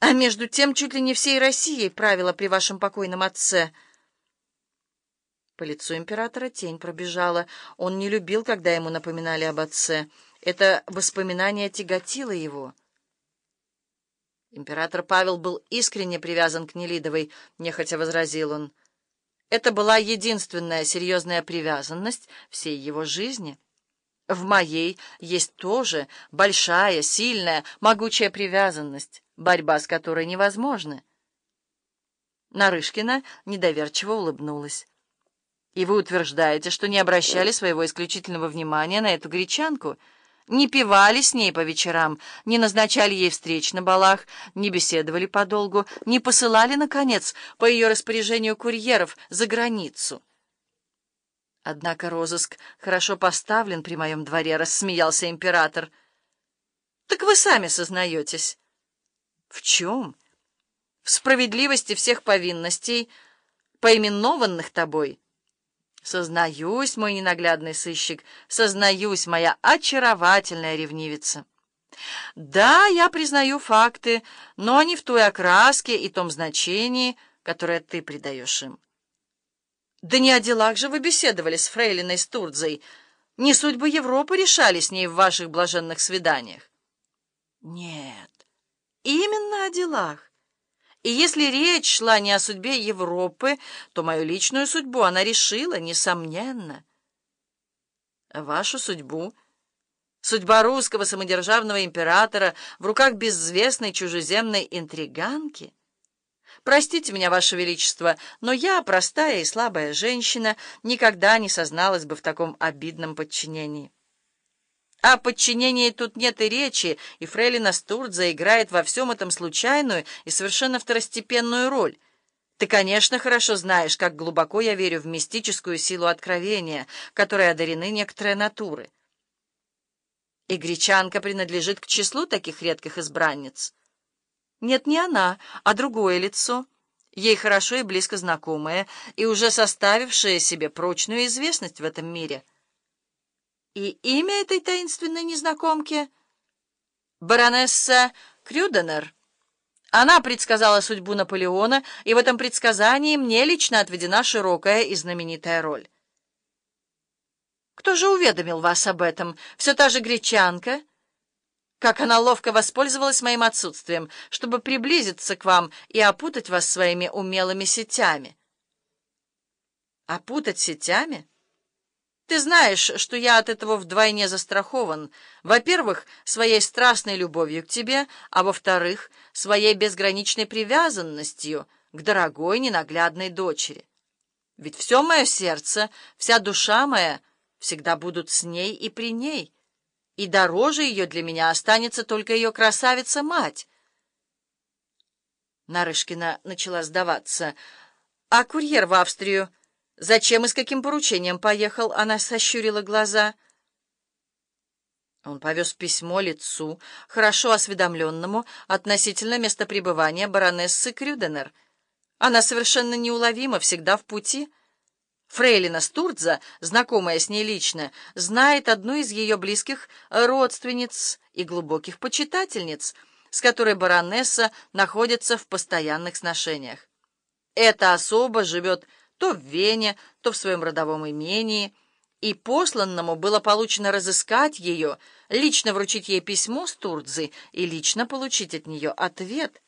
А между тем чуть ли не всей Россией правила при вашем покойном отце. По лицу императора тень пробежала. Он не любил, когда ему напоминали об отце. Это воспоминание тяготило его. Император Павел был искренне привязан к Нелидовой, нехотя возразил он. Это была единственная серьезная привязанность всей его жизни. В моей есть тоже большая, сильная, могучая привязанность, борьба с которой невозможна. Нарышкина недоверчиво улыбнулась. «И вы утверждаете, что не обращали своего исключительного внимания на эту гречанку?» не пивали с ней по вечерам, не назначали ей встреч на балах, не беседовали подолгу, не посылали, наконец, по ее распоряжению курьеров за границу. Однако розыск хорошо поставлен при моем дворе, — рассмеялся император. Так вы сами сознаетесь. В чем? В справедливости всех повинностей, поименованных тобой — Сознаюсь, мой ненаглядный сыщик, сознаюсь, моя очаровательная ревнивица. Да, я признаю факты, но не в той окраске и том значении, которое ты придаешь им. Да не о делах же вы беседовали с фрейлиной Стурдзой, не судьбы Европы решали с ней в ваших блаженных свиданиях. Нет, именно о делах. И если речь шла не о судьбе Европы, то мою личную судьбу она решила, несомненно. Вашу судьбу, судьба русского самодержавного императора в руках безвестной чужеземной интриганки. Простите меня, Ваше Величество, но я, простая и слабая женщина, никогда не созналась бы в таком обидном подчинении. О подчинении тут нет и речи, и Фрейлина Стурдза играет во всем этом случайную и совершенно второстепенную роль. Ты, конечно, хорошо знаешь, как глубоко я верю в мистическую силу откровения, которой одарены некоторые натуры. И гречанка принадлежит к числу таких редких избранниц. Нет, не она, а другое лицо, ей хорошо и близко знакомое, и уже составившее себе прочную известность в этом мире — и имя этой таинственной незнакомки — баронесса Крюденер. Она предсказала судьбу Наполеона, и в этом предсказании мне лично отведена широкая и знаменитая роль. Кто же уведомил вас об этом? Все та же гречанка? Как она ловко воспользовалась моим отсутствием, чтобы приблизиться к вам и опутать вас своими умелыми сетями. Опутать сетями? Ты знаешь, что я от этого вдвойне застрахован. Во-первых, своей страстной любовью к тебе, а во-вторых, своей безграничной привязанностью к дорогой ненаглядной дочери. Ведь все мое сердце, вся душа моя всегда будут с ней и при ней, и дороже ее для меня останется только ее красавица-мать. Нарышкина начала сдаваться. А курьер в Австрию... «Зачем и с каким поручением поехал?» Она сощурила глаза. Он повез письмо лицу, хорошо осведомленному относительно места пребывания баронессы Крюденер. Она совершенно неуловима, всегда в пути. Фрейлина Стурдза, знакомая с ней лично, знает одну из ее близких родственниц и глубоких почитательниц, с которой баронесса находится в постоянных сношениях. Эта особа живет то в Вене, то в своем родовом имении, и посланному было получено разыскать ее, лично вручить ей письмо с Турцзы и лично получить от нее ответ —